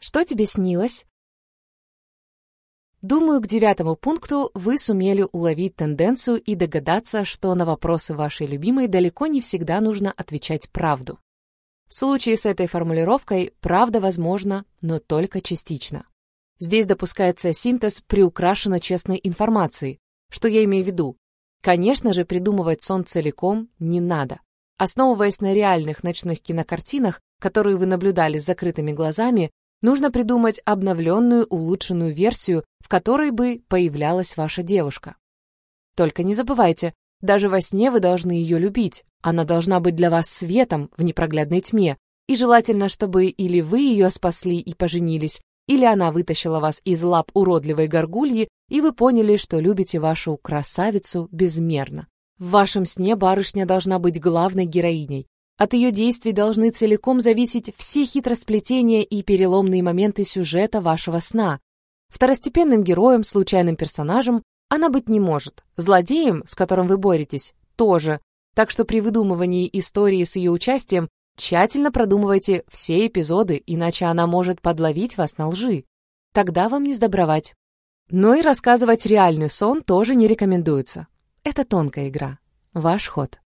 Что тебе снилось? Думаю, к девятому пункту вы сумели уловить тенденцию и догадаться, что на вопросы вашей любимой далеко не всегда нужно отвечать правду. В случае с этой формулировкой правда возможна, но только частично. Здесь допускается синтез приукрашенно честной информации. Что я имею в виду? Конечно же, придумывать сон целиком не надо. Основываясь на реальных ночных кинокартинах, которые вы наблюдали с закрытыми глазами, нужно придумать обновленную, улучшенную версию, в которой бы появлялась ваша девушка. Только не забывайте, даже во сне вы должны ее любить. Она должна быть для вас светом в непроглядной тьме, и желательно, чтобы или вы ее спасли и поженились, или она вытащила вас из лап уродливой горгульи, и вы поняли, что любите вашу красавицу безмерно. В вашем сне барышня должна быть главной героиней. От ее действий должны целиком зависеть все хитросплетения и переломные моменты сюжета вашего сна. Второстепенным героем, случайным персонажем она быть не может. Злодеем, с которым вы боретесь, тоже. Так что при выдумывании истории с ее участием Тщательно продумывайте все эпизоды, иначе она может подловить вас на лжи. Тогда вам не сдобровать. Но и рассказывать реальный сон тоже не рекомендуется. Это тонкая игра. Ваш ход.